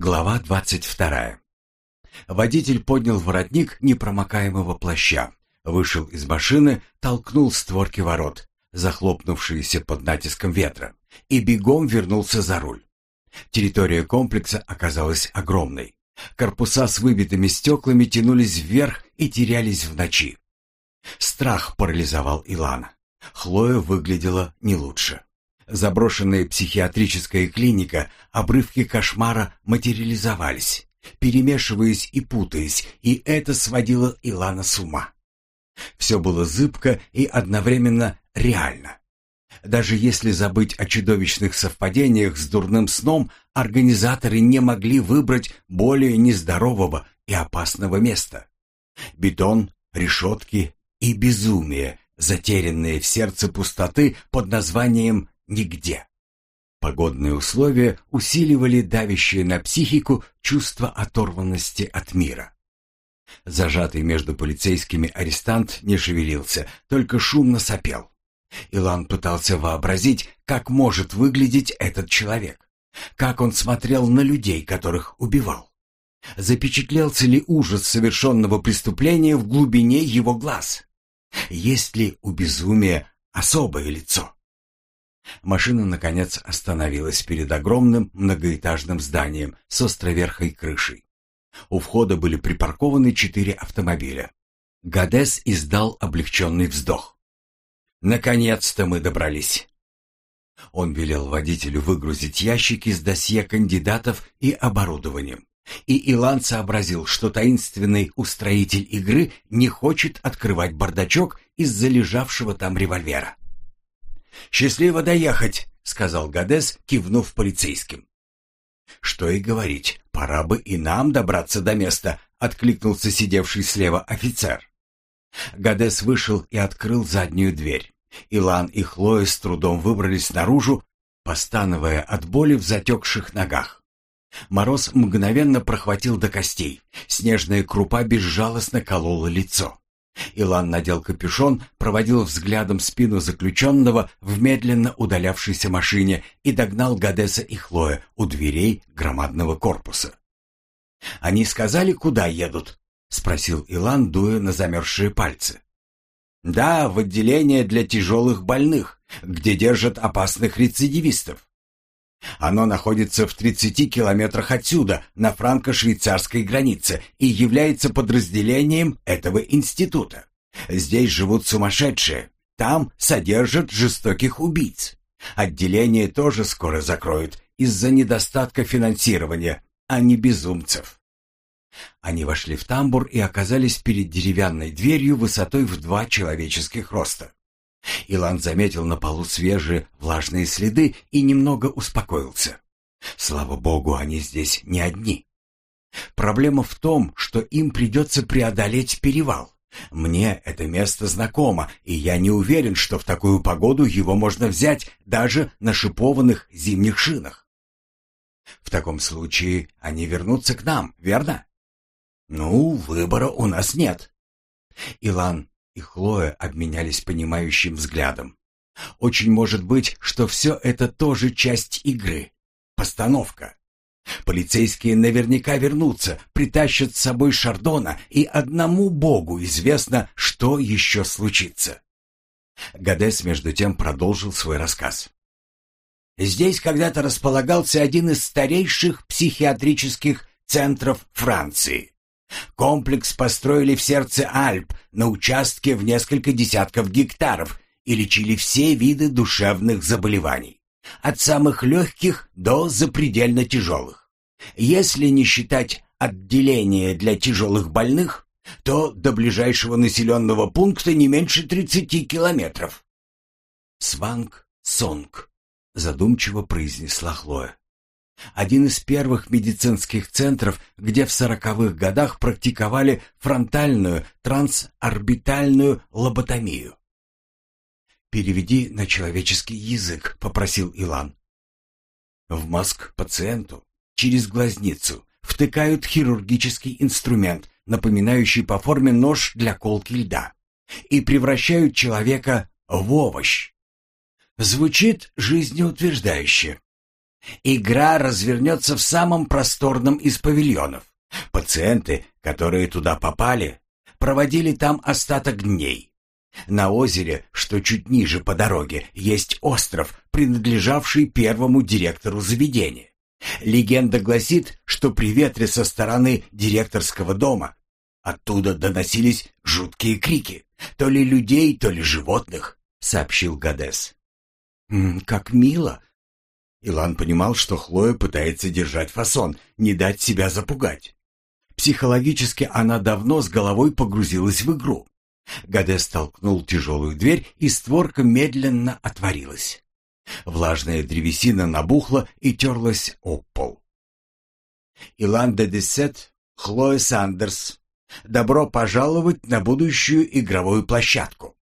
Глава двадцать вторая. Водитель поднял воротник непромокаемого плаща, вышел из машины, толкнул створки ворот, захлопнувшиеся под натиском ветра, и бегом вернулся за руль. Территория комплекса оказалась огромной. Корпуса с выбитыми стеклами тянулись вверх и терялись в ночи. Страх парализовал Илана. Хлоя выглядела не лучше. Заброшенная психиатрическая клиника, обрывки кошмара материализовались, перемешиваясь и путаясь, и это сводило Илана с ума. Все было зыбко и одновременно реально. Даже если забыть о чудовищных совпадениях с дурным сном, организаторы не могли выбрать более нездорового и опасного места. Бетон, решетки и безумие, затерянные в сердце пустоты под названием «Нигде». Погодные условия усиливали давящее на психику чувство оторванности от мира. Зажатый между полицейскими арестант не шевелился, только шумно сопел. Илан пытался вообразить, как может выглядеть этот человек. Как он смотрел на людей, которых убивал. Запечатлелся ли ужас совершенного преступления в глубине его глаз? Есть ли у безумия особое лицо? Машина, наконец, остановилась перед огромным многоэтажным зданием с островерхой крышей. У входа были припаркованы четыре автомобиля. Гадес издал облегченный вздох. «Наконец-то мы добрались!» Он велел водителю выгрузить ящики с досье кандидатов и оборудованием. И Илан сообразил, что таинственный устроитель игры не хочет открывать бардачок из-за лежавшего там револьвера. «Счастливо доехать», — сказал Гадес, кивнув полицейским. «Что и говорить, пора бы и нам добраться до места», — откликнулся сидевший слева офицер. Гадес вышел и открыл заднюю дверь. Илан и Хлоя с трудом выбрались наружу, постановая от боли в затекших ногах. Мороз мгновенно прохватил до костей. Снежная крупа безжалостно колола лицо. Илан надел капюшон, проводил взглядом спину заключенного в медленно удалявшейся машине и догнал Гадеса и Хлоя у дверей громадного корпуса. «Они сказали, куда едут?» — спросил Илан, дуя на замерзшие пальцы. «Да, в отделение для тяжелых больных, где держат опасных рецидивистов. Оно находится в 30 километрах отсюда, на франко-швейцарской границе, и является подразделением этого института. Здесь живут сумасшедшие, там содержат жестоких убийц. Отделение тоже скоро закроют из-за недостатка финансирования, а не безумцев. Они вошли в тамбур и оказались перед деревянной дверью высотой в два человеческих роста. Илан заметил на полу свежие влажные следы и немного успокоился. Слава богу, они здесь не одни. Проблема в том, что им придется преодолеть перевал. Мне это место знакомо, и я не уверен, что в такую погоду его можно взять даже на шипованных зимних шинах. В таком случае они вернутся к нам, верно? Ну, выбора у нас нет. Илан и Хлоя обменялись понимающим взглядом. Очень может быть, что все это тоже часть игры. Постановка. Полицейские наверняка вернутся, притащат с собой Шардона, и одному Богу известно, что еще случится. Гадес между тем продолжил свой рассказ. Здесь когда-то располагался один из старейших психиатрических центров Франции. Комплекс построили в сердце Альп, на участке в несколько десятков гектаров, и лечили все виды душевных заболеваний, от самых легких до запредельно тяжелых. Если не считать отделение для тяжелых больных, то до ближайшего населенного пункта не меньше 30 километров. «Сванг-сонг», — задумчиво произнесла Хлоя. Один из первых медицинских центров, где в сороковых годах практиковали фронтальную трансорбитальную лоботомию. «Переведи на человеческий язык», — попросил Илан. В мозг пациенту через глазницу втыкают хирургический инструмент, напоминающий по форме нож для колки льда, и превращают человека в овощ. Звучит жизнеутверждающе. Игра развернется в самом просторном из павильонов. Пациенты, которые туда попали, проводили там остаток дней. На озере, что чуть ниже по дороге, есть остров, принадлежавший первому директору заведения. Легенда гласит, что при ветре со стороны директорского дома оттуда доносились жуткие крики, то ли людей, то ли животных, сообщил Гадес. «Как мило!» Илан понимал, что Хлоя пытается держать фасон, не дать себя запугать. Психологически она давно с головой погрузилась в игру. Гадес толкнул тяжелую дверь, и створка медленно отворилась. Влажная древесина набухла и терлась об пол. Илан де Десет, Хлоя Сандерс. Добро пожаловать на будущую игровую площадку.